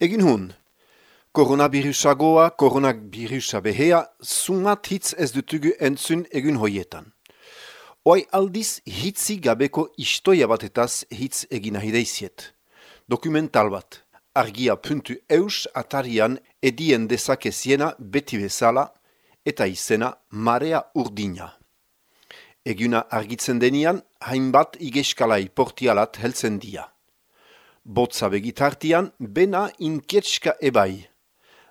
Egin hun, koronavirusagoa, koronavirusa behea, sumat hitz ez dutugu entzun egun hoietan. Oai aldiz hitzi gabeko istoia batetaz hitz egin ahideiziet. Dokumental bat, argia puntu eus atarian edien dezake ziena beti bezala eta izena marea urdina. Eguna argitzen denian, hainbat igeskalai portialat heltzen dia. Botza begitartian, bena inkietska ebai.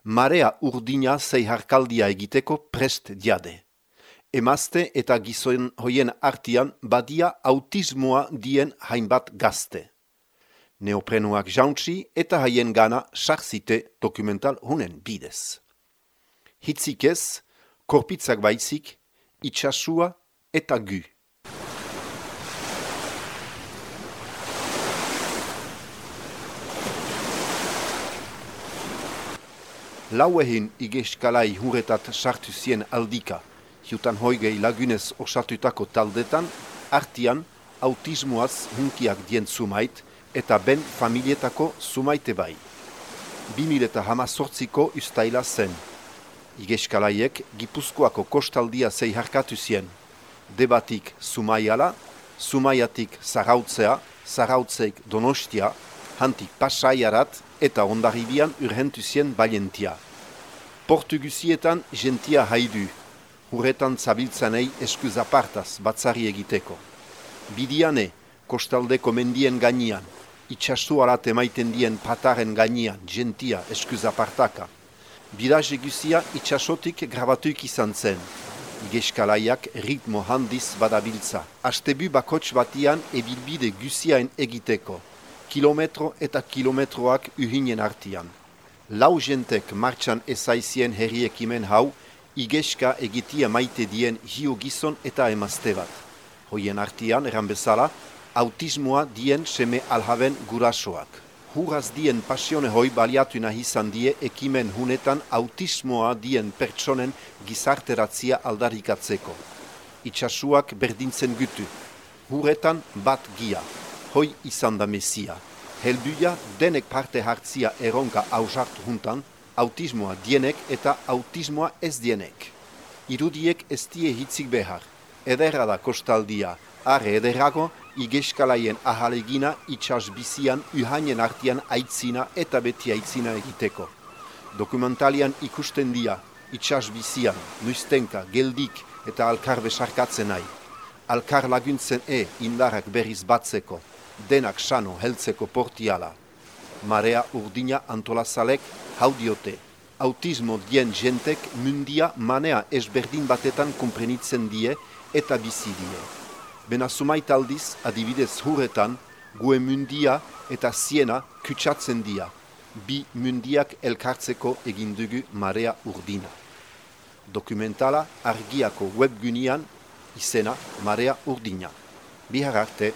Marea urdina zei harkaldia egiteko prest diade. Emazte eta gizon hoien artian badia autismoa dien hainbat gazte. Neoprenuak jauntzi eta haien gana sarzite dokumental hunen bidez. Hitzik ez, korpitzak baizik, itxasua eta gu. Lauehin igeskalai huretat sartu zien aldika, jutan hoigei lagunez osatutako taldetan, artian autismoaz hunkiak dien sumait eta ben familietako sumaite bai. 2000 hama sortziko ustaila zen. Igeskalaiek gipuzkoako kostaldia zei harkatu zien. Debatik sumaiala, sumaiatik zarautzea, zarautzeik donostia, hantik pasaiarat eta ondaribian urhentu zien balientia. Portugusietan gentia haidu, hurretan zabiltzanei eskuz apartaz batzari egiteko. Bidiane, kostaldeko mendien gainian, itxastuarat emaiten dien pataren gainian, gentia eskuz apartaka. Bidaz eguzia itxasotik grabatuik izan zen. Igeskalaiak ritmo handiz badabiltza. Astebu bakots batian ebilbide guziaen egiteko kilometro eta kilometroak uhinen artian. Lau jentek martxan ezaizien herriekimen hau, igeska egitia maite dien hiu gizon eta emazte bat. Hoien artian, eran bezala, autismoa dien seme alhaben gurasoak. Huraz dien pasione hoi baliatu nahi izan die ekimen hunetan autismoa dien pertsonen gizarteratzia aldarikatzeko. Itxasuak berdintzen gutu. Huretan bat gia hoi izan da mesia. Helduia denek parte hartzia eronka hausartu juntan, autismoa dienek eta autismoa ez dienek. Irudiek ez die hitzik behar. Ederra da kostaldia, are ederrago, igeskalaien ahalegina itxas bizian uhainen artian aitzina eta beti aitzina egiteko. Dokumentalian ikusten dia, itxas bizian, nuiztenka, geldik eta alkar besarkatzen nahi. Alkar laguntzen e indarrak berriz batzeko, denak sano heltzeko portiala. Marea urdina antolazalek hau diote. Autismo dien jentek mundia manea esberdin batetan komprenitzen die eta bizi die. Bena sumait aldiz, adibidez hurretan, gue mundia eta ziena kutsatzen dia. Bi mundiak elkartzeko egindugu marea urdina. Dokumentala argiako webgunian izena marea urdina. Bihar arte.